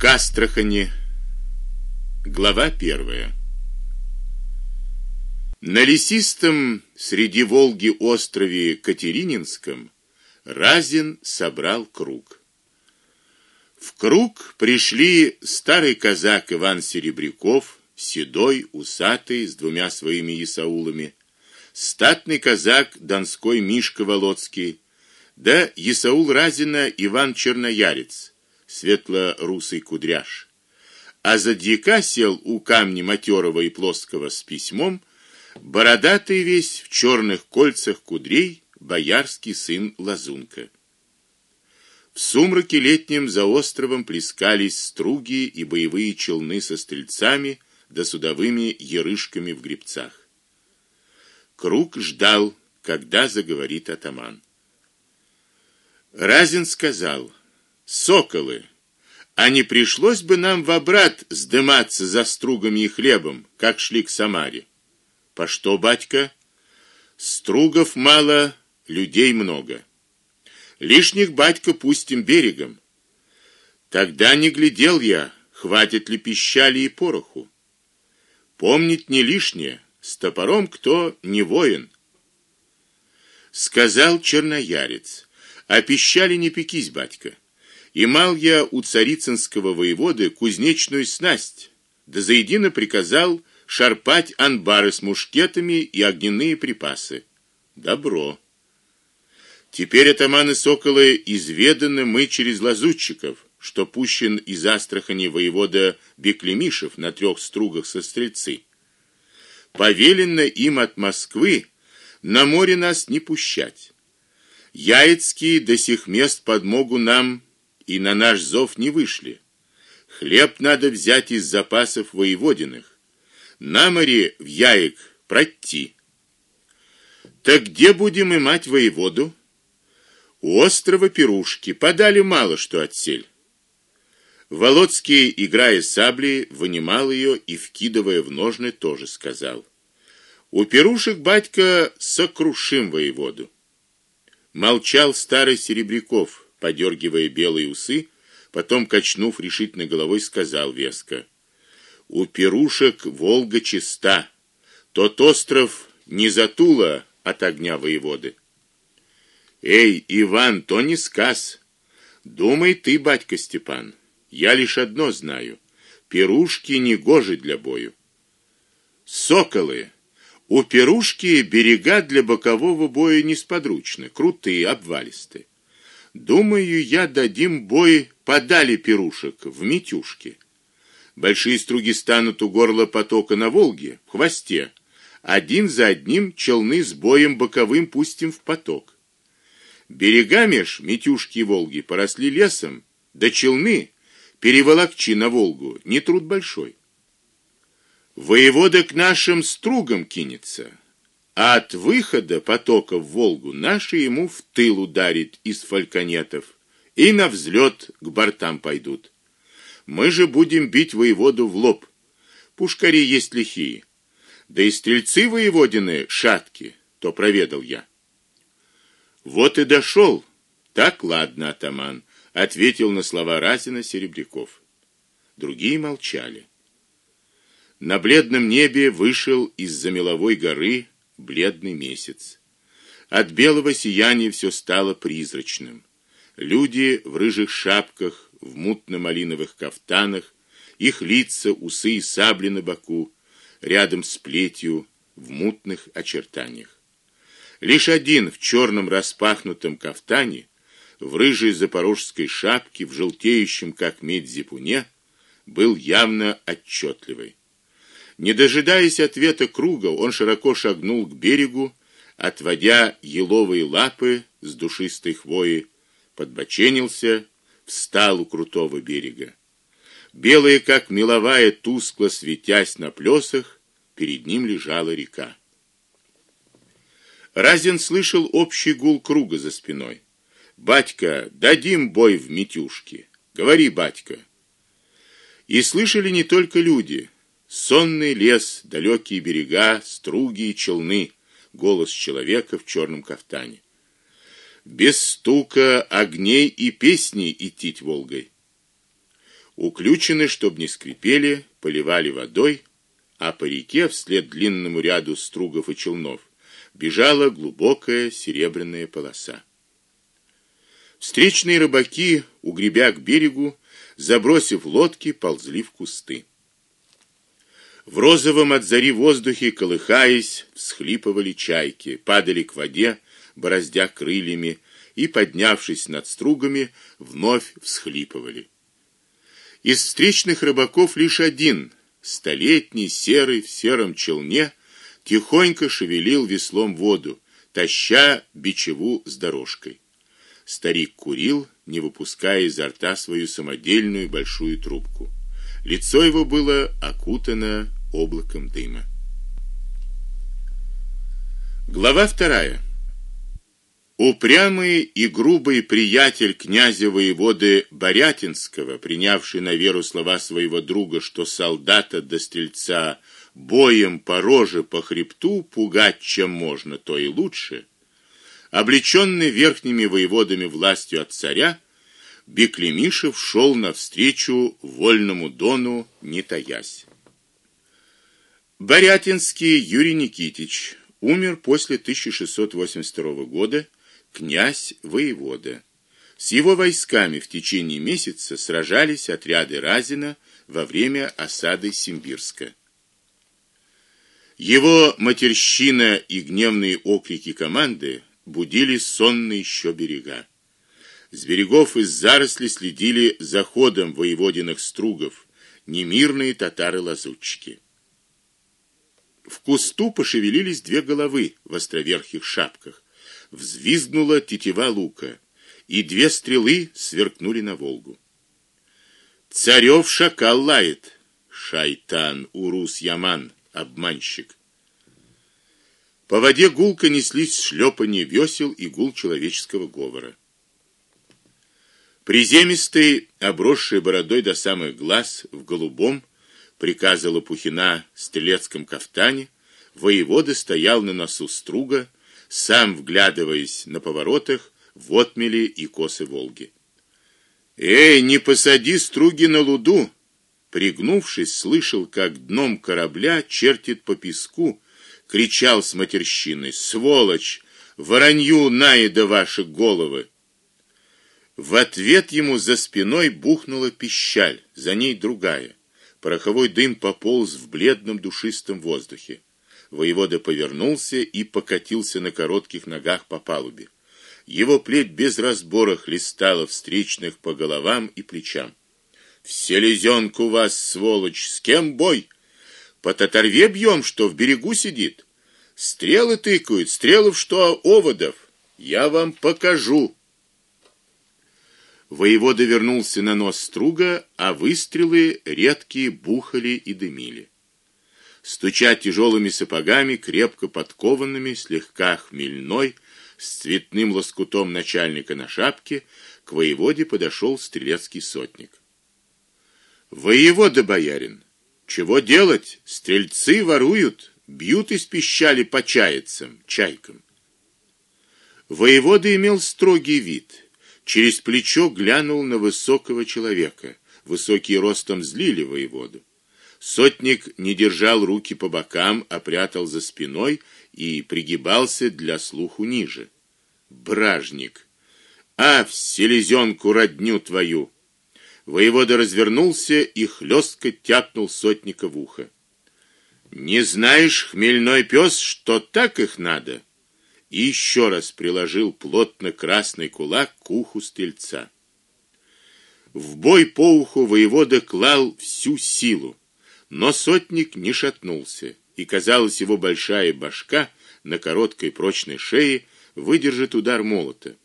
к Астрахани. Глава первая. На лесистом среди Волги острове Катерининском Разин собрал круг. В круг пришли старый казак Иван Серебряков, седой, усатый, с двумя своими исаулами, статный казак Донской Мишка Володский, да Исаул Разина Иван Черноярец, светло-русый кудряш. А за дьяка сел у камня матерого и плоского с письмом бородатый весь в черных кольцах кудрей боярский сын Лазунка. В сумраке летнем за островом плескались струги и боевые челны со стрельцами да судовыми ярышками в гребцах. Круг ждал, когда заговорит атаман. Разин сказал: "Соколы, а не пришлось бы нам в обрат сдыматься за стругами и хлебом, как шли к Самаре. По что, батька? Стругов мало, людей много. Лишних батька пустим берегом. Тогда не глядел я, хватит ли пищали и пороху. Помнить не лишнее, с топором кто не воин. Сказал черноярец: "А пищали не пекись, батька. Имал я у царицынского воеводы кузнечную снасть, да заедино приказал шарпать анбары с мушкетами и огненные припасы. Добро. Теперь атаманы Соколы изведаны мы через лазутчиков, что пущен из Астрахани воевода Беклемишев на трех стругах со стрельцы. Повелено им от Москвы на море нас не пущать. Яицкие до сих мест подмогу нам и на наш зов не вышли. Хлеб надо взять из запасов воеводиных. На море в Яек пройти. Так где будем имать воеводу? У острова Пирушки подали мало что отсель. Володский, играя саблей, вынимал ее и вкидывая в ножны, тоже сказал: "У пирушек батька сокрушим воеводу". Молчал старый Серебряков, подергивая белые усы, потом качнув решительно головой, сказал веско: "У пирушек Волга чиста. Тот остров не затула от огня воеводы". Эй, Иван, то не сказ. Думай ты, батька Степан. Я лишь одно знаю: пирушки не гожи для бою. Соколы у пирушки берега для бокового боя несподручны, крутые, обвалистые. Думаю, я дадим бой подали пирушек в Митюшке. Большие струги станут у горла потока на Волге, в хвосте. Один за одним челны с боем боковым пустим в поток. Берега меж Митюшки и Волги поросли лесом, да челны переволокчи на Волгу, не труд большой. Воевода к нашим стругам кинется, а от выхода потока в Волгу наши ему в тыл ударит из фальконетов и на взлет к бортам пойдут. Мы же будем бить воеводу в лоб. Пушкари есть лихие. Да и стрельцы воеводины шатки, то проведал я. Вот и дошел. Так ладно, атаман, ответил на слова Разина Серебряков. Другие молчали. На бледном небе вышел из-за меловой горы бледный месяц. От белого сияния все стало призрачным. Люди в рыжих шапках, в мутно-малиновых кафтанах, их лица, усы и сабли на боку, рядом с плетью в мутных очертаниях. Лишь один в черном распахнутом кафтане, в рыжей запорожской шапке, в желтеющем как медь зипуне, был явно отчетливый. Не дожидаясь ответа круга, он широко шагнул к берегу, отводя еловые лапы с душистой хвои, подбоченился, встал у крутого берега. Белая, как меловая, тускло светясь на плесах, перед ним лежала река. Разин слышал общий гул круга за спиной. Батька, дадим бой в метюшке. Говори, батька. И слышали не только люди, Сонный лес, далекие берега, струги и челны, голос человека в черном кафтане. Без стука огней и песней идти Волгой. Уключены, чтоб не скрипели, поливали водой, а по реке вслед длинному ряду стругов и челнов бежала глубокая серебряная полоса. Встречные рыбаки, угребя к берегу, забросив лодки, ползли в кусты. В розовом от зари воздухе, колыхаясь, всхлипывали чайки, падали к воде, бороздя крыльями, и, поднявшись над стругами, вновь всхлипывали. Из встречных рыбаков лишь один, столетний, серый, в сером челне, тихонько шевелил веслом воду, таща бичеву с дорожкой. Старик курил, не выпуская изо рта свою самодельную большую трубку. Лицо его было окутано облаком дыма. Глава вторая. Упрямый и грубый приятель князя воеводы Борятинского, принявший на веру слова своего друга, что солдата до стрельца боем по роже по хребту пугать чем можно, то и лучше, облечённый верхними воеводами властью от царя, Беклемишев шел навстречу вольному дону, не таясь. Борятинский Юрий Никитич умер после 1682 года князь воевода. С его войсками в течение месяца сражались отряды Разина во время осады Симбирска. Его матерщина и гневные окрики команды будили сонные еще берега. С берегов из заросли следили за ходом воеводиных стругов немирные татары-лазутчики. В кусту пошевелились две головы в островерхих шапках взвизгнула тетива лука, и две стрелы сверкнули на Волгу. Царев шакал лает. Шайтан, урус яман, обманщик. По воде гулко неслись шлепанье весел и гул человеческого говора. Приземистый, обросший бородой до самых глаз, в голубом, приказа Лопухина стрелецком кафтане, воевода стоял на носу струга, сам вглядываясь на поворотах в отмели и косы Волги. Эй, не посади струги на луду. Пригнувшись, слышал, как дном корабля чертит по песку, кричал с матерщиной: "Сволочь, воронью наеда ваши головы!" В ответ ему за спиной бухнула пищаль, за ней другая. Пороховой дым пополз в бледном душистом воздухе. Воевода повернулся и покатился на коротких ногах по палубе. Его плеть без разбора хлестала встречных по головам и плечам. В селезенку вас, сволочь, с кем бой? По татарве бьем, что в берегу сидит. Стрелы тыкают, стрелы в что оводов. Я вам покажу. Воевода вернулся на нос струга, а выстрелы редкие бухали и дымили стуча тяжелыми сапогами, крепко подкованными, слегка хмельной, с цветным лоскутом начальника на шапке, к воеводе подошел стрелецкий сотник. Воевода боярин, чего делать? Стрельцы воруют, бьют из пищали по чаяцам, чайкам. Воевода имел строгий вид. Через плечо глянул на высокого человека. Высокие ростом злили воеводу. Сотник не держал руки по бокам, а прятал за спиной и пригибался для слуху ниже. Бражник. А в селезенку родню твою. Воевода развернулся и хлестко тяпнул сотника в ухо. Не знаешь, хмельной пес, что так их надо? И еще раз приложил плотно красный кулак к уху стрельца. В бой по уху воевода клал всю силу. Но сотник не шатнулся, и казалось, его большая башка на короткой прочной шее выдержит удар молота.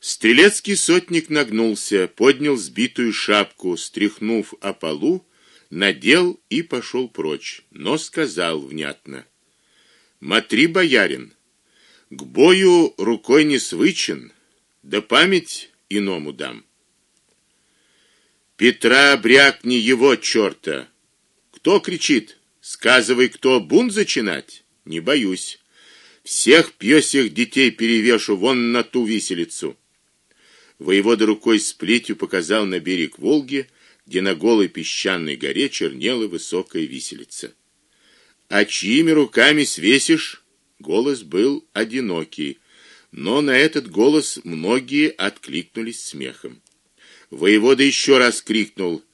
Стрелецкий сотник нагнулся, поднял сбитую шапку, стряхнув о полу, надел и пошел прочь, но сказал внятно: "Матри, боярин, к бою рукой не свычен, да память иному дам. Петра брякни его чёрта, кто кричит? Сказывай, кто бунт зачинать? Не боюсь. Всех пёсих детей перевешу вон на ту виселицу. Воевода рукой с плетью показал на берег Волги, где на голой песчаной горе чернела высокая виселица. А чьими руками свесишь? Голос был одинокий, но на этот голос многие откликнулись смехом. Воевода еще раз крикнул: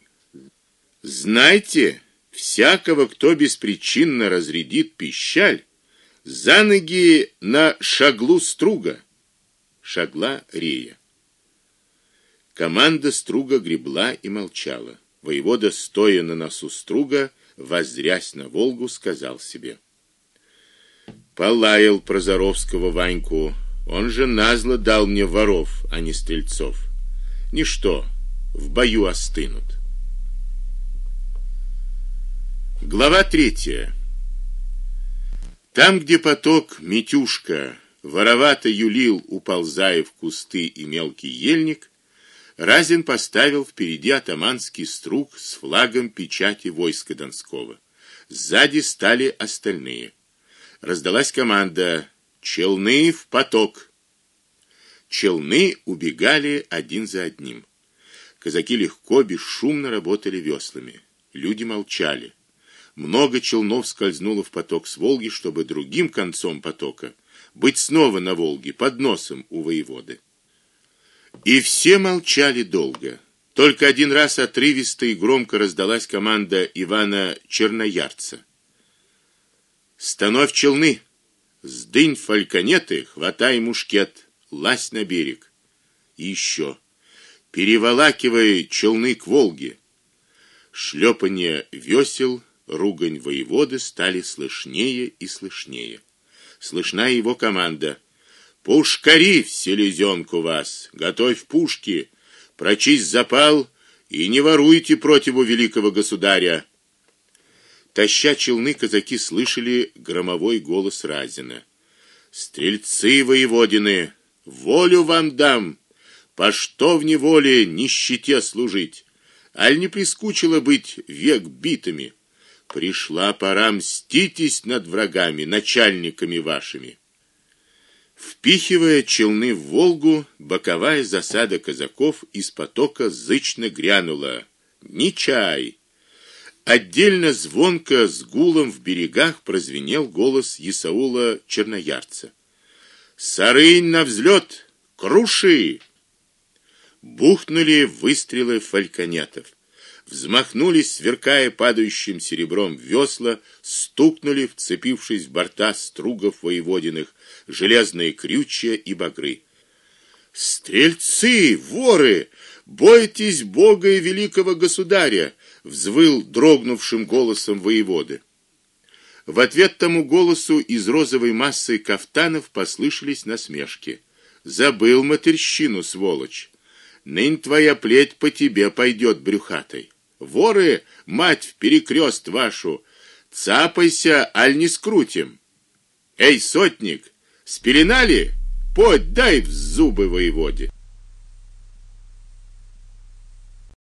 "Знайте, всякого, кто беспричинно разрядит пищаль, за ноги на шаглу струга". Шагла рея. Команда струга гребла и молчала. Воевода, стоя на носу струга, воззрясь на Волгу, сказал себе: Полаял Прозоровского Ваньку, он же назло дал мне воров, а не стрельцов. Ничто, в бою остынут. Глава третья. Там, где поток Митюшка воровато юлил, уползая в кусты и мелкий ельник, Разин поставил впереди атаманский струк с флагом печати войска Донского. Сзади стали остальные. Раздалась команда: "Челны в поток!" Челны убегали один за одним. Казаки легко, бесшумно работали веслами. Люди молчали. Много челнов скользнуло в поток с Волги, чтобы другим концом потока быть снова на Волге под носом у воеводы. И все молчали долго. Только один раз отрывисто и громко раздалась команда Ивана Черноярца. Становь челны, сдынь фальконеты, хватай мушкет, лазь на берег. И еще переволакивай челны к Волге. Шлепанье весел, ругань воеводы стали слышнее и слышнее. Слышна его команда: Пушкари в селезенку вас, готовь пушки, прочисть запал и не воруйте противу великого государя. Таща челны казаки слышали громовой голос Разина. Стрельцы воеводины, волю вам дам, по что в неволе нищете служить, аль не прискучило быть век битыми. Пришла пора мститесь над врагами, начальниками вашими. Впихивая челны в Волгу, боковая засада казаков из потока зычно грянула: "Не чай!" Отдельно звонко с гулом в берегах прозвенел голос Исаула Черноярца. "Сарынь на взлет! Круши!" Бухнули выстрелы фальконетов взмахнулись, сверкая падающим серебром весла, стукнули, вцепившись в борта стругов воеводиных, железные крючья и багры. Стрельцы, воры, бойтесь Бога и великого государя, взвыл дрогнувшим голосом воеводы. В ответ тому голосу из розовой массы кафтанов послышались насмешки. Забыл матерщину, сволочь. Нынь твоя плеть по тебе пойдет брюхатой. Воры, мать в перекрест вашу, цапайся, аль не скрутим. Эй, сотник, спеленали? Подь, дай в зубы воеводе.